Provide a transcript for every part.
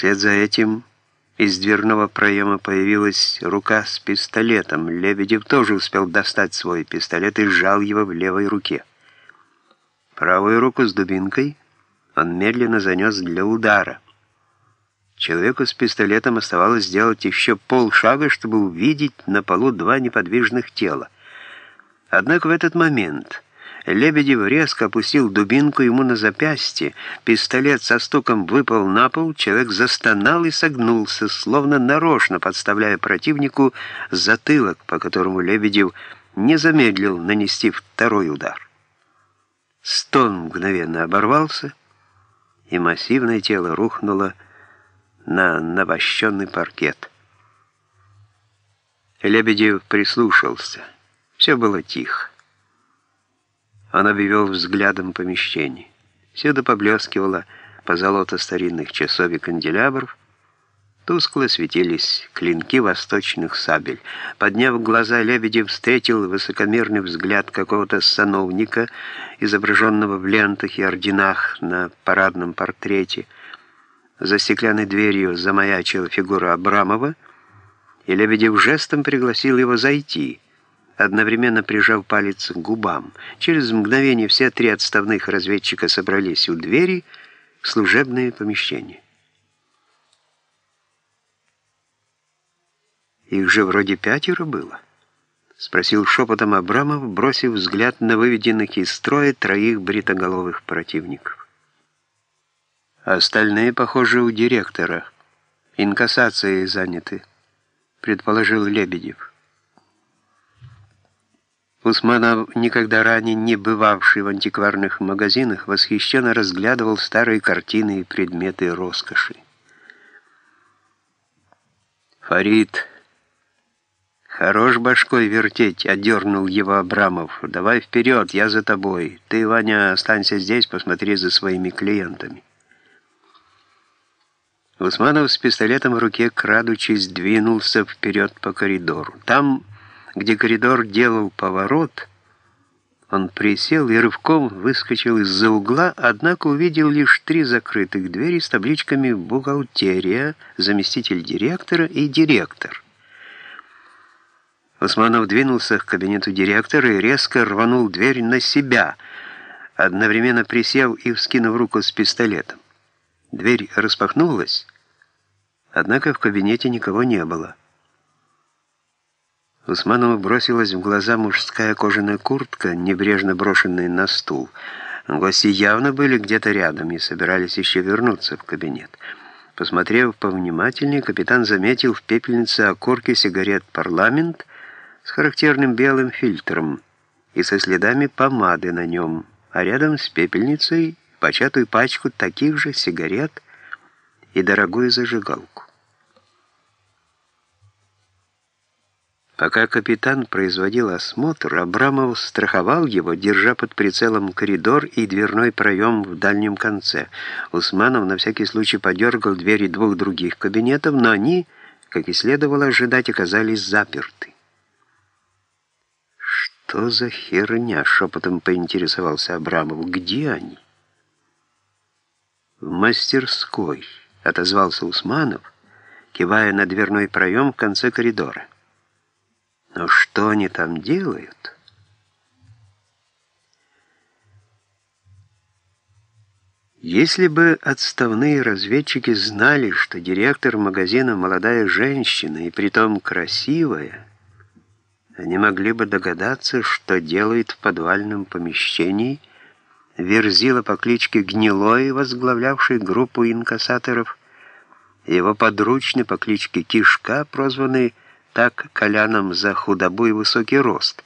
Вслед за этим из дверного проема появилась рука с пистолетом. Лебедев тоже успел достать свой пистолет и сжал его в левой руке. Правую руку с дубинкой он медленно занес для удара. Человеку с пистолетом оставалось сделать еще полшага, чтобы увидеть на полу два неподвижных тела. Однако в этот момент Лебедев резко опустил дубинку ему на запястье, пистолет со стуком выпал на пол, человек застонал и согнулся, словно нарочно подставляя противнику затылок, по которому Лебедев не замедлил нанести второй удар. Стон мгновенно оборвался, и массивное тело рухнуло на навощенный паркет. Лебедев прислушался. Все было тихо. Он обвел взглядом помещение. Всюду поблескивало позолота старинных часов и канделябров, Тускло светились клинки восточных сабель. Подняв глаза, Лебедев встретил высокомерный взгляд какого-то сановника, изображенного в лентах и орденах на парадном портрете. За стеклянной дверью замаячила фигура Абрамова, и Лебедев жестом пригласил его зайти, одновременно прижав палец к губам. Через мгновение все три отставных разведчика собрались у двери в служебное помещение. Их же вроде пятеро было. Спросил шепотом Абрамов, бросив взгляд на выведенных из строя троих бритоголовых противников. Остальные, похоже, у директора. Инкассацией заняты, предположил Лебедев. Усманов, никогда ранее не бывавший в антикварных магазинах, восхищенно разглядывал старые картины и предметы роскоши. Фарид «Хорош башкой вертеть», — отдернул его Абрамов. «Давай вперед, я за тобой. Ты, Ваня, останься здесь, посмотри за своими клиентами». Усманов с пистолетом в руке, крадучись, двинулся вперед по коридору. Там, где коридор делал поворот, он присел и рывком выскочил из-за угла, однако увидел лишь три закрытых двери с табличками «Бухгалтерия», «Заместитель директора» и «Директор». Усманов двинулся к кабинету директора и резко рванул дверь на себя, одновременно присев и вскинув руку с пистолетом. Дверь распахнулась, однако в кабинете никого не было. Усманову бросилась в глаза мужская кожаная куртка, небрежно брошенная на стул. Гости явно были где-то рядом и собирались еще вернуться в кабинет. Посмотрев повнимательнее, капитан заметил в пепельнице окурки сигарет «Парламент», с характерным белым фильтром и со следами помады на нем, а рядом с пепельницей початую пачку таких же сигарет и дорогую зажигалку. Пока капитан производил осмотр, Абрамов страховал его, держа под прицелом коридор и дверной проем в дальнем конце. Усманов на всякий случай подергал двери двух других кабинетов, но они, как и следовало ожидать, оказались заперты. «Что за херня?» — шепотом поинтересовался Абрамов. «Где они?» «В мастерской», — отозвался Усманов, кивая на дверной проем в конце коридора. «Но что они там делают?» Если бы отставные разведчики знали, что директор магазина молодая женщина, и притом красивая, они могли бы догадаться, что делает в подвальном помещении Верзила по кличке Гнилой, возглавлявший группу инкассаторов, его подручный по кличке Кишка, прозванный так Коляном за худобу и высокий рост.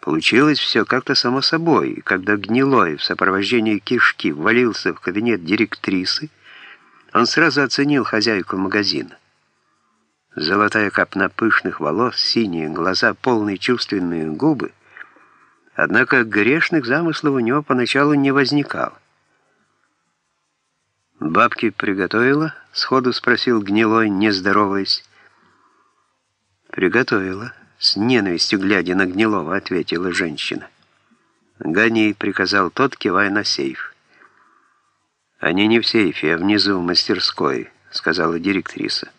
Получилось все как-то само собой, когда Гнилой в сопровождении Кишки ввалился в кабинет директрисы, он сразу оценил хозяйку магазина. Золотая капна пышных волос, синие глаза, полные чувственные губы. Однако грешных замыслов у него поначалу не возникало. «Бабки приготовила?» — сходу спросил Гнилой, не здороваясь. «Приготовила», — с ненавистью глядя на Гнилова, ответила женщина. «Гони», — приказал тот, кивая на сейф. «Они не в сейфе, а внизу в мастерской» сказала директриса.